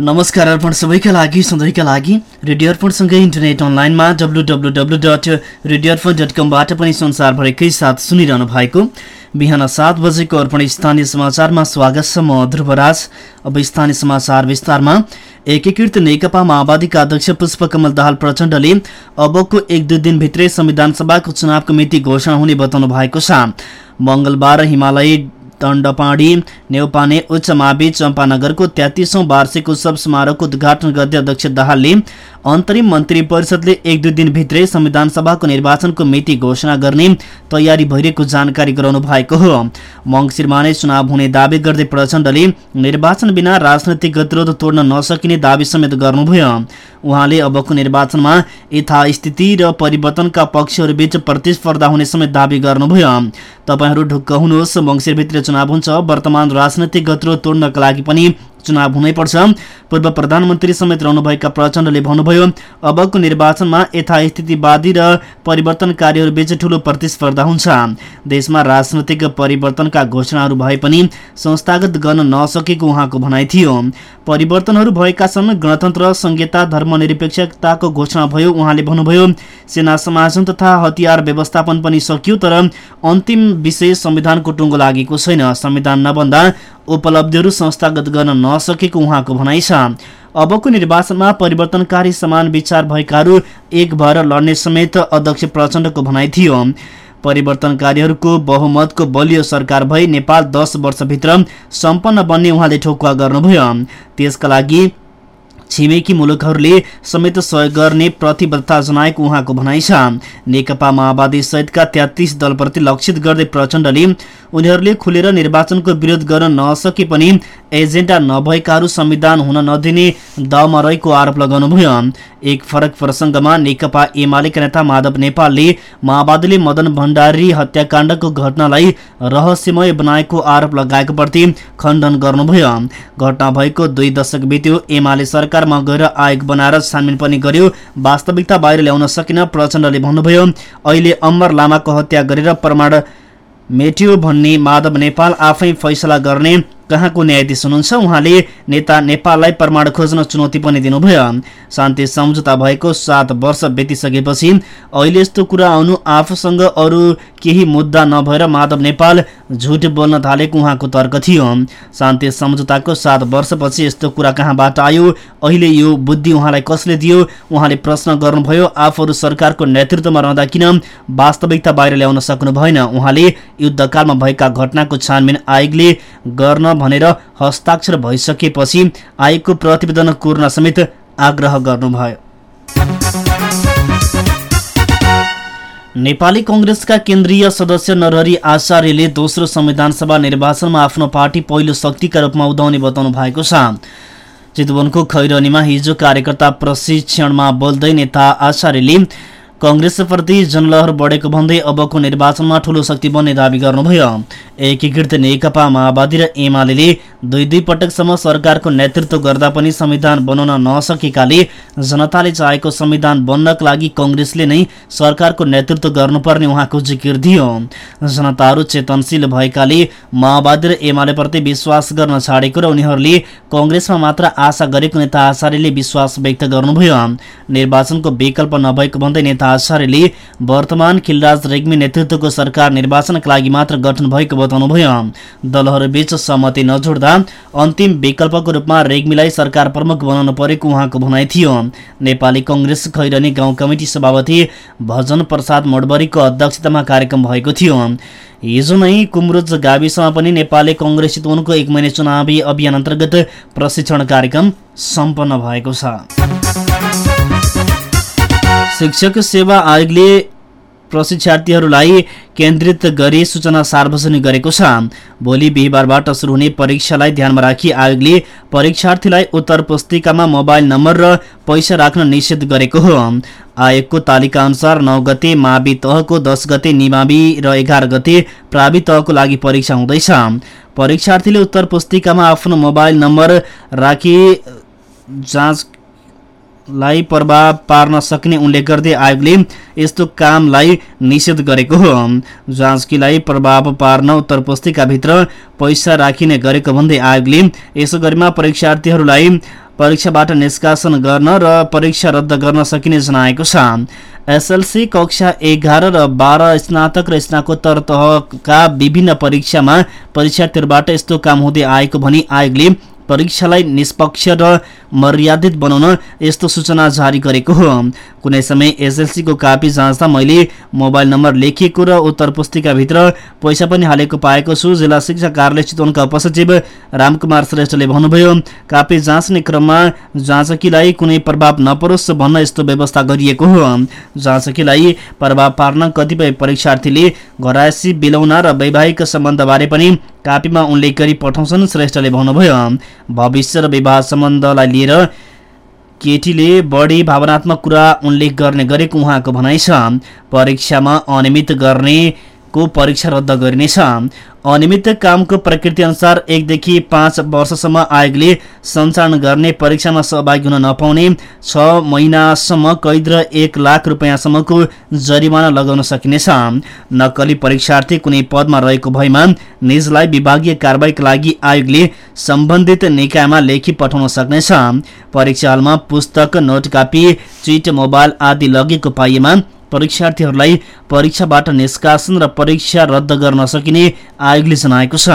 नमस्कार अर्पण सबैका लागि सधैँका लागि। रेडियो अर्पणसँगै इन्टरनेट अनलाइनमा W W W dot radio Arpan dot कमबाट पनि संसारभरिकै साथ सुनिरहनु भएको। बिहान सात बजेको अर्पण स्थानीय समाचारमा स्वागत छ म ध्रुवराज। अब स्थानीय समाचार विस्तारमा। एकीकृत नेकपा माओवादीका अध्यक्ष पुष्पकमल दाहाल प्रचण्डले अबको एक दुई दिनभित्रै संविधान सभाको चुनावको मिति घोषणा हुने बताउनु भएको छ। मङ्गलबार हिमालय दण्डपाडी नेउपाने उच्च मावि चम्पानगरको तेत्तिसौँ वार्षिक उत्सव समारोहको उद्घाटन गर्दै अध्यक्ष दाहालले अन्तरिम मन्त्री परिषदले एक दुई दिनभित्रै संविधान सभाको निर्वाचनको मिति घोषणा गर्ने तयारी भइरहेको जानकारी गराउनु भएको हो। मङ्सिरमा नै चुनाव हुने दावी गर्दै प्रचण्डले निर्वाचन बिना राजनैतिक गतिरोध तोड्न नसकिने दावी समेत गर्नुभयो। उहाँले अबको निर्वाचनमा यथास्थिति र परिवर्तनका पक्षहरूबीच प्रतिस्पर्धा हुने समेत दावी गर्नुभयो। तपाईँहरू ढुक्क हुनुहोस् मङ्सिरभित्र चुनाव हुन्छ। वर्तमान राजनैतिक गतिरोध तोड्नका लागि पनि चुनाव हुनैपर्छ। पूर्व प्रधानमन्त्री समेत रहनुभएका प्रचण्डले भन्नुभयो अबको निर्वाचनमा यथास्थितिवादी र परिवर्तनकारीहरूबीच ठूलो प्रतिस्पर्धा हुन्छ। देशमा राजनैतिक परिवर्तनका घोषणाहरू भए पनि संस्थागत गर्न नसकेको उहाँको भनाइ थियो। परिवर्तनहरू भएका छन् गणतन्त्र संहिता धर्मनिरपेक्षताको घोषणा भयो उहाँले भन्नुभयो सेना समाजन तथा हतियार व्यवस्थापन पनि सकियो तर अन्तिम विषय संविधानको टुङ्गो लागेको छैन। संविधान नबन्दा उपलब्धिहरू संस्थागत गर्न नसकेको उहाँको भनाइ छ। अबको निर्वाचनमा परिवर्तनकारी समान विचार भएकाहरू एक भएर लड्ने समेत अध्यक्ष प्रचण्डको भनाइ थियो। परिवर्तनकारीहरूको बहुमतको बलियो सरकार भई नेपाल दस वर्षभित्र सम्पन्न बन्ने उहाँले ठोकुवा गर्नुभयो। त्यसका लागि छिमेकी मुलुकहरूले समेत सहयोग गर्ने प्रतिबद्धता जनाएको उहाँको भनाइ छ। नेकपा माओवादी सहितका तेत्तिस दलप्रति लक्षित गर्दै प्रचण्डले उनीहरूले खुलेर निर्वाचनको विरोध गर्न नसके पनि एजेन्डा नभएकाहरू संविधान हुन नदिने दाउमा रहेको आरोप लगाउनुभयो एक फरक प्रसङ्गमा नेकपा एमालेका नेता माधव नेपालले माओवादीले मदन भण्डारी हत्याकाण्डको घटनालाई रहस्यमय बनाएको आरोप लगाएको प्रति खण्डन गर्नुभयो घटना भएको दुई दशक बित्यो। एमाले सरकारमा गएर आयोग बनाएर छानबिन पनि गर्यो। वास्तविकता बाहिर ल्याउन सकिन प्रचण्डले भन्नुभयो अहिले अमर लामाको हत्या गरेर प्रमाण मेट्यो भन्ने माधव नेपाल आफै फैसला गर्ने कहाँको न्यायाधीश हुनुहुन्छ? उहाँले नेता नेपाललाई प्रमाण खोज्न चुनौती पनि दिनुभयो। शान्ति सम्झौता भएको सात वर्ष बितिसकेपछि अहिले यस्तो कुरा आउनु आफूसँग अरू केही मुद्दा नभएर माधव नेपाल झुट बोल्न थालेको उहाँको तर्क थियो। शान्ति सम्झौताको सात वर्षपछि यस्तो कुरा कहाँबाट आयो? अहिले यो बुद्धि उहाँलाई कसले दियो? उहाँले प्रश्न गर्नुभयो आफूहरू सरकारको नेतृत्वमा रहँदा किन वास्तविकता बाहिर ल्याउन सक्नु भएन? उहाँले युद्धकालमा भएका घटनाको छानबिन आयोगले गर्न भनेर हस्ताक्षर भइसकेपछि आयोगको प्रतिवेदन कोर्न समेत आग्रह गर्नुभयो। नेपाली कङ्ग्रेसका केन्द्रीय सदस्य नरहरी आचार्यले दोस्रो संविधान सभा निर्वाचनमा आफ्नो पार्टी पहिलो शक्तिका रूपमा उदाउने बताउनु भएको छ। चितवनको खैरनीमा हिजो कार्यकर्ता प्रशिक्षणमा बोल्दै नेता आचार्यले कङ्ग्रेसप्रति जनलहर बढेको भन्दै अबको निर्वाचनमा ठूलो शक्ति बन्ने दावी गर्नुभयो। एकीकृत नेकपा माओवादी र एमाले दुई दुई पटकसम्म सरकारको नेतृत्व गर्दा पनि संविधान बनाउन नसकेकाले जनताले चाहेको संविधान बन्नका लागि कङ्ग्रेसले नै सरकारको नेतृत्व गर्नुपर्ने उहाँको जिकिर दियो जनताहरू चेतनशील भएकाले माओवादी र एमालेप्रति विश्वास गर्न छाडेको र उनीहरूले कङ्ग्रेसमा मात्र आशा गरेको नेता आचार्यले विश्वास व्यक्त गर्नुभयो। निर्वाचनको विकल्प नभएको भन्दै नेता आचार्यले वर्तमान खिलराज रेग्मी नेतृत्वको सरकार निर्वाचनका लागि मात्र गठन भएको बताउनुभयो। दलहरूबीच सहमति नजोड्दा अन्तिम विकल्पको रूपमा रेग्मीलाई सरकार प्रमुख बनाउनु परेको उहाँको भनाइ थियो। नेपाली कङ्ग्रेस खैरनी गाउँ कमिटी सभापति भजन प्रसाद मोडबरीको अध्यक्षतामा कार्यक्रम भएको थियो। हिजो नै कुमरुज गाविसमा पनि नेपाली कङ्ग्रेस चितवनको एक महिने चुनावी अभियान अन्तर्गत प्रशिक्षण कार्यक्रम सम्पन्न भएको छ। शिक्षक सेवा आयोगले प्रशिक्षार्थीहरूलाई केन्द्रित गरी सूचना सार्वजनिक गरेको छ। भोलि बिहिबारबाट सुरु हुने परीक्षालाई ध्यानमा राखी आयोगले परीक्षार्थीलाई उत्तर पुस्तिकामा मोबाइल नम्बर र पैसा राख्न निषेध गरेको हो। आयोगको तालिका अनुसार नौ गते मावि तहको दस गते निमावि र एघार गते प्रावि तहको लागि परीक्षा हुँदैछ। परीक्षार्थीले उत्तर पुस्तिकामा आफ्नो मोबाइल नम्बर राखी जाँच लाई प्रभाव पार्न सक्ने उल्लेख गर्दै आयोगले यस्तो कामलाई निषेध गरेको हो। जाँचकीलाई प्रभाव पार्न उत्तर पुस्तिकाभित्र पैसा राखिने गरेको भन्दै आयोगले यसो गरेमा परीक्षार्थीहरूलाई परीक्षाबाट निष्कासन गर्न र परीक्षा रद्द गर्न सकिने जनाएको छ। एसएलसी कक्षा एघार र बाह्र स्नातक र स्नाकोत्तर तहका विभिन्न परीक्षामा परीक्षार्थीहरूबाट यस्तो काम हुँदै आएको भनी आयोगले परीक्षालाई निष्पक्ष र मर्यादित बनाउन यस्तो सूचना जारी गरेको हो। कुनै समय एसएलसीको कापी जाँच्दा मैले मोबाइल नम्बर लेखिएको र उत्तर पुस्तिकाभित्र पैसा पनि हालेको पाएको छु जिल्ला शिक्षा कार्यालय चितवनका उपसचिव रामकुमार श्रेष्ठले भन्नुभयो कापी जाँच्ने क्रममा जाँचकीलाई कुनै प्रभाव नपरोस् भन्न यस्तो व्यवस्था गरिएको हो। जाँचकीलाई प्रभाव पार्न कतिपय परीक्षार्थीले घरायसी बिलौना र वैवाहिक सम्बन्धबारे पनि कापीमा उल्लेख गरी पठाउँछन् श्रेष्ठले भन्नुभयो भविष्य र विवाह सम्बन्धलाई लिएर केटीले बढी भावनात्मक कुरा उल्लेख गर्ने गरेको उहाँको भनाइ छ। परीक्षामा अनियमित गर्नेको परीक्षा रद्द गरिनेछ। अनियमित कामको प्रकृति अनुसार एकदेखि पाँच वर्षसम्म आयोगले सञ्चालन गर्ने परीक्षामा सहभागी हुन नपाउने छ महिनासम्म कैद र एक लाख रुपियाँसम्मको जरिमाना लगाउन सकिनेछ। नक्कली परीक्षार्थी कुनै पदमा रहेको भएमा निजलाई विभागीय कारवाहीका लागि आयोगले सम्बन्धित निकायमा लेखी पठाउन सक्नेछ। परीक्षा हलमा पुस्तक नोट कापी चिट मोबाइल आदि लगेको पाइएमा परीक्षार्थीहरूलाई परीक्षाबाट निष्कासन र परीक्षा रद्द गर्न सकिने आयोगले जनाएको छ।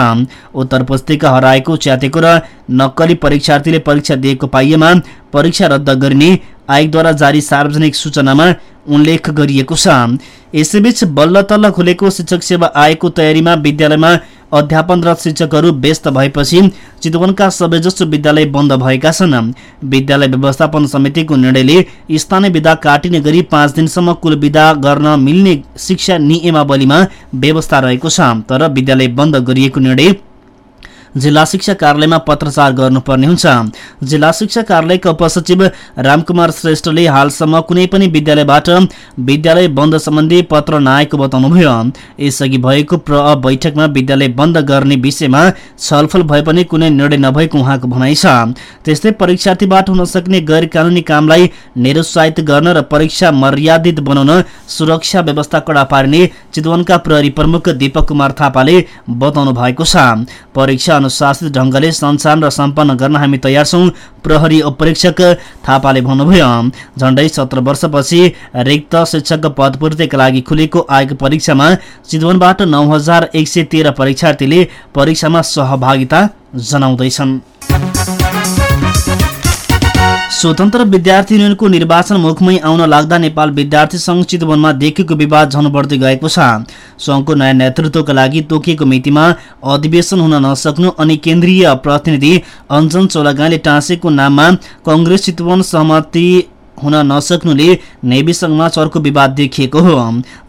उत्तर पुस्तिका हराएको च्यातेको र नक्कली परीक्षार्थीले परीक्षा दिएको पाइएमा परीक्षा रद्द गरिने आयोगद्वारा जारी सार्वजनिक सूचनामा उल्लेख गरिएको छ। यसैबीच बल्ल तल्ल खुलेको शिक्षक सेवा आयोगको तयारीमा विद्यालयमा अध्यापनरत शिक्षकहरू व्यस्त भएपछि चितवनका सबैजसो विद्यालय बन्द भएका छन्। विद्यालय व्यवस्थापन समितिको निर्णयले स्थानीय विधा काटिने गरी पाँच दिनसम्म कुल विदा गर्न मिल्ने शिक्षा नियमावलीमा व्यवस्था रहेको छ। तर विद्यालय बन्द गरिएको निर्णय जिल्ला शिक्षा कार्यालयमा पत्रचार गर्नुपर्ने हुन्छ। जिल्ला शिक्षा कार्यालयका उपसचिव रामकुमार श्रेष्ठले हालसम्म कुनै पनि विद्यालयबाट विद्यालय बन्द सम्बन्धी पत्र नआएको बताउनुभयो। यसअघि भएको प्र बैठकमा विद्यालय बन्द गर्ने विषयमा छलफल भए पनि कुनै निर्णय नभएको उहाँको भनाइ छ। त्यस्तै परीक्षार्थीबाट हुन सक्ने गैर कानूनी कामलाई निरुत्साहित गर्न र परीक्षा मर्यादित बनाउन सुरक्षा व्यवस्था कडा पारिने चितवनका प्रहरी प्रमुख दीपक कुमार थापाले बताउनु भएको छ। परीक्षा अनुशासित ढङ्गले सञ्चालन र सम्पन्न गर्न हामी तयार छौँ प्रहरी उपरीक्षक थापाले भन्नुभयो। झण्डै सत्र वर्षपछि रिक्त शिक्षक पदपूर्तिका लागि खुलेको आयोग परीक्षामा चितवनबाट नौ हजार एक सय तेह्र परीक्षार्थीले परीक्षामा सहभागिता जनाउँदैछन्। स्वतन्त्र विद्यार्थी युनियनको निर्वाचन मुखमै आउन लाग्दा नेपाल विद्यार्थी संघ चितवनमा देखिएको विवाद झन बढ्दै गएको छ। संघको नयाँ नेतृत्वका लागि तोकिएको मितिमा अधिवेशन हुन नसक्नु अनि केन्द्रीय प्रतिनिधि अञ्जन चौलागाईले टाँसेको नाममा कङ्ग्रेस चितवन सहमति हुन नसक्नुले नेविसँगमा चर्को विवाद देखिएको हो।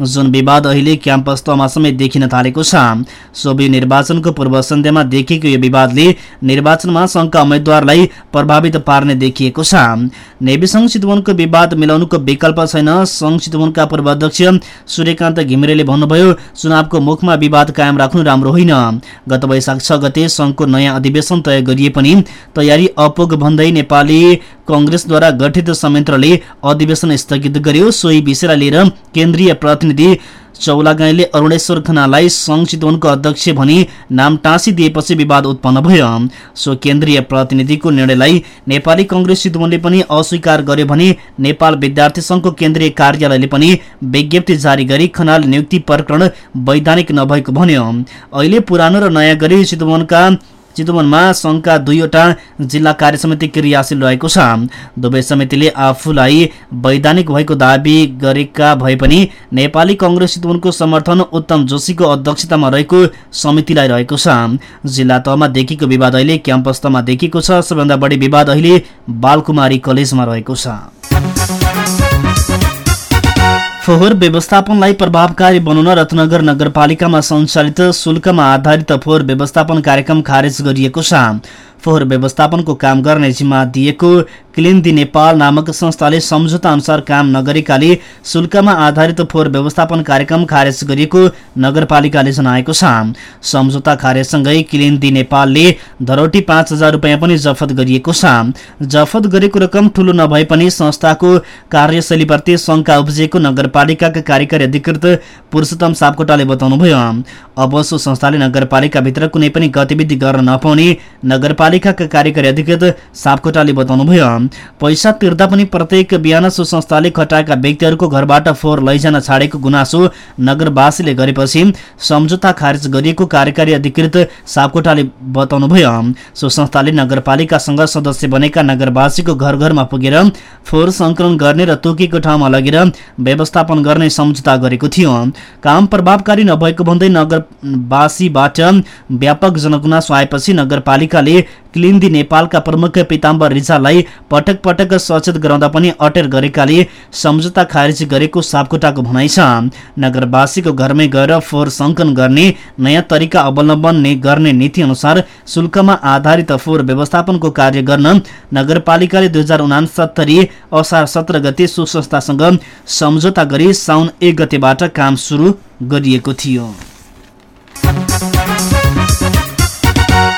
जुन विवाद अहिले क्याम्पस तहमा समेत देखिन थालेको छ। सोभि निर्वाचनको पूर्व सन्ध्यामा देखिएको यो विवादले निर्वाचनमा संघका उम्मेद्वारलाई प्रभावित पार्ने देखिएको छ। नेविसङ्घ चितवनको विवाद मिलाउनुको विकल्प छैन। सङ्घ चितवनका पूर्व अध्यक्ष सूर्यकान्त घिमिरेले भन्नुभयो चुनावको मुखमा विवाद कायम राख्नु राम्रो होइन। गत वैशाख छ गते सङ्घको नयाँ अधिवेशन तय गरिए पनि तयारी अपुग भन्दै नेपाली कङ्ग्रेसद्वारा गठित संयन्त्रले अधिवेशन स्थगित गर्यो। सोही विषयलाई लिएर केन्द्रीय प्रतिनिधि चौलागाईले अरुणेश्वर खनालाई सङ्घ चितवनको अध्यक्ष भनी नाम टाँसिदिएपछि विवाद उत्पन्न भयो। सो केन्द्रीय प्रतिनिधिको निर्णयलाई नेपाली कङ्ग्रेस चितवनले पनि अस्वीकार गर्यो भने नेपाल विद्यार्थी सङ्घको केन्द्रीय कार्यालयले पनि विज्ञप्ति जारी गरी खनाल नियुक्ति प्रकरण वैधानिक नभएको भन्यो। अहिले पुरानो र नयाँ गरी चितवनका चितवनमा सङ्घका दुईवटा जिल्ला कार्य समिति क्रियाशील रहेको छ। दुवै समितिले आफूलाई वैधानिक भएको दावी गरेका भए पनि नेपाली कङ्ग्रेस चितवनको समर्थन उत्तम जोशीको अध्यक्षतामा रहेको समितिलाई रहेको छ। जिल्ला तहमा देखिएको विवाद अहिले क्याम्पस तहमा देखिएको छ। सबैभन्दा बढी विवाद अहिले बालकुमारी कलेजमा रहेको छ। फोहोर व्यवस्थापनलाई प्रभावकारी बनाउन रत्नगर नगरपालिकामा सञ्चालित शुल्कमा आधारित फोहोर व्यवस्थापन कार्यक्रम खारेज गरिएको छ। फोहोर व्यवस्थापनको काम गर्ने जिम्मा दिएको क्लिन दि नेपाल नामक संस्थाले सम्झौता अनुसार काम नगरेकाले शुल्कमा आधारित फोहोर व्यवस्थापन कार्यक्रम खारेज गरिएको नगरपालिकाले जनाएको छ। सम्झौता खारेजसँगै क्लिन दि नेपालले धरोटी पाँच हजार रुपियाँ पनि जफत गरिएको छ। जफत गरेको रकम ठूलो नभए पनि संस्थाको कार्यशैलीप्रति शङ्का उब्जिएको नगरपालिकाका कार्यकारी अधिकृत पुरुषोत्तम सापकोटाले बताउनुभयो। अब सो संस्थाले नगरपालिकाभित्र कुनै पनि गतिविधि गर्न नपाउने नगरपालिकाका कार्यकारी अधिकृत सापकोटाले बताउनुभयो पैसा तिर्दा पनि प्रत्येक बिहान सो संस्थाले खटाएका व्यक्तिहरूको घरबाट फोहोर लैजान छाडेको गुनासो नगरवासीले गरेपछि सम्झौता खारेज गरिएको कार्यकारी अधिकृत सापकोटाले बताउनुभयो सो संस्थाले नगरपालिकासँग सदस्य बनेका नगरवासीको घर घरमा पुगेर फोहोर सङ्कलन गर्ने र तोकेको ठाउँमा लगेर व्यवस्थापन गर्ने सम्झौता गरेको थियो। काम प्रभावकारी नभएको भन्दै नगरवासीबाट व्यापक जनगुनासो आएपछि नगरपालिकाले क्लिन्दी नेपालका प्रमुख पिताम्बर रिजाललाई पटक पटक सचेत गराउँदा पनि अटेर गरेकाले सम्झौता खारेज गरेको सापकोटाको भनाइ छ। नगरवासीको घरमै गएर फोहोर सङ्कलन गर्ने नयाँ तरिका अवलम्बन गर्ने नीति अनुसार शुल्कमा आधारित फोहोर व्यवस्थापनको कार्य गर्न नगरपालिकाले दुई हजार उनासत्तरी असार सत्र गते सो संस्थासँग सम्झौता गरी साउन एक गतेबाट काम सुरु गरिएको थियो।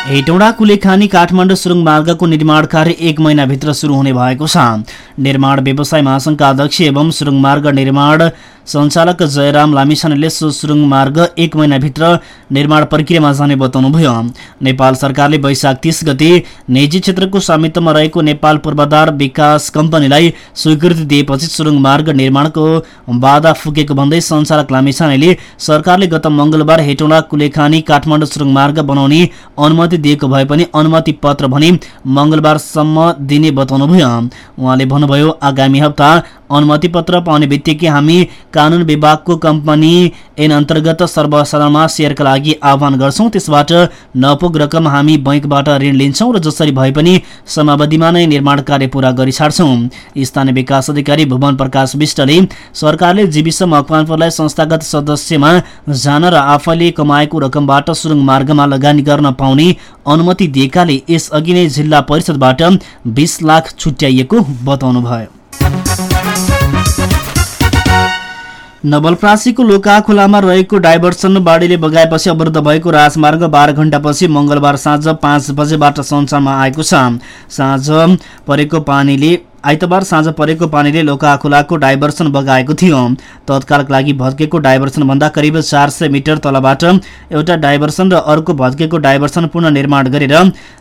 हेटौँडा कुलेखानी काठमाडौँ सुरुङ मार्गको निर्माण कार्य एक महिनाभित्र सुरु हुने भएको छ। निर्माण व्यवसाय महासङ्घका अध्यक्ष एवं सुरुङ मार्ग निर्माण सञ्चालक जयराम लामिछानेले सो सुरुङ मार्ग एक महिनाभित्र निर्माण प्रक्रियामा जाने बताउनुभयो। नेपाल सरकारले वैशाख तीस गते निजी क्षेत्रको स्वामित्वमा रहेको नेपाल पूर्वाधार विकास कम्पनीलाई स्वीकृति दिएपछि सुरुङ मार्ग निर्माणको बाधा फुकेको भन्दै सञ्चालक लामिछानेले सरकारले गत मङ्गलबार हेटौँडा कुलेखानी काठमाडौँ सुरुङ मार्ग बनाउने अनुमति दिएको भए पनि अनुमति पत्र भने मङ्गलबारसम्म दिने बताउनुभयो। उहाँले भन्नुभयो आगामी हप्ता अनुमति पत्र पाउने बित्तिकै हामी कानून विभागको कम्पनी ऐन अन्तर्गत सर्वसाधारणमा सेयरका लागि आह्वान गर्छौँ। त्यसबाट नपुग रकम हामी बैङ्कबाट ऋण लिन्छौँ र जसरी भए पनि समयावधिमा नै निर्माण कार्य पूरा गरी छाड्छौँ। स्थानीय विकास अधिकारी भुवन प्रकाश विष्टले सरकारले जीविस मकवानपुरलाई संस्थागत सदस्यमा जान र आफैले कमाएको रकमबाट सुरुङ मार्गमा लगानी गर्न पाउने अनुमति दिएकाले यसअघि नै जिल्ला परिषदबाट बिस लाख छुट्याइएको बताउनु भयो नवलप्रासीको लोका खोलामा रहेको डाइभर्सन बाढीले बगाएपछि अवरुद्ध भएको राजमार्ग बाह्र घण्टापछि मंगलबार साँझ पाँच बजेबाट सञ्चारमा आएको छ। साँझ परेको पानीले आइतबार साँझ परेको पानीले लोका खोलाको डाइभर्सन बगाएको थियो। तत्कालका लागि भत्केको डाइभर्सनभन्दा करिब चार सय मिटर तलबाट एउटा डाइभर्सन र अर्को भत्केको डाइभर्सन पुनर्निर्माण गरेर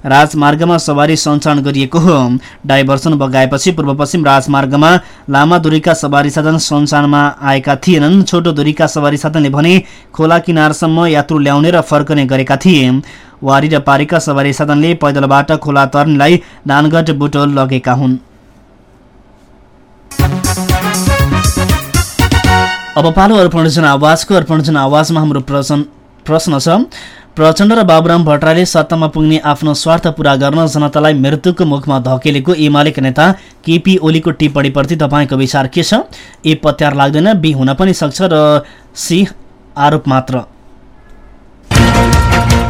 राजमार्गमा सवारी सञ्चालन गरिएको हो। डाइभर्सन बगाएपछि पूर्व पश्चिम राजमार्गमा लामा दूरीका सवारी साधन सञ्चालनमा आएका थिएनन्। छोटो दूरीका सवारी साधनले भने खोला किनारसम्म यात्रु ल्याउने र फर्कने गरेका थिए। वारी र पारीका सवारी साधनले पैदलबाट खोला तर्नेलाई नानगढ बुटोल लगेका हुन्। अब पालो अर्पण आवाजको अर्पण आवाजमा हाम्रो प्रश्न प्रश्न छ। प्रचण्ड र बाबुराम भट्टराईले सत्तामा पुग्ने आफ्नो स्वार्थ पूरा गर्न जनतालाई मृत्युको मुखमा धकेलेको एमालेका नेता केपी ओलीको टिप्पणीप्रति तपाईँको विचार के छ? ए पत्यार लाग्दैन बी हुन पनि सक्छ र सी आरोप मात्र।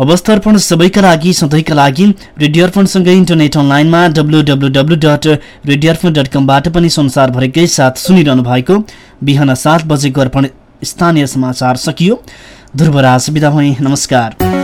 अवस्था अर्पण सबैका लागि सधैँका लागि रेडियो अर्पणसँगै इन्टरनेट अनलाइनमा W W W dot radio Arpan dot कमबाट पनि संसारभरिकै साथ सुनिरहनु भएको बिहान सात बजेको अर्पण स्थानीय समाचार सकियो। ध्रुवराज बिदा हुँ नमस्कार।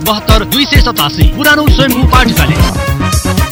बहत्तर दुई सय सतासी पुरानो स्वयम्भू पाठशाला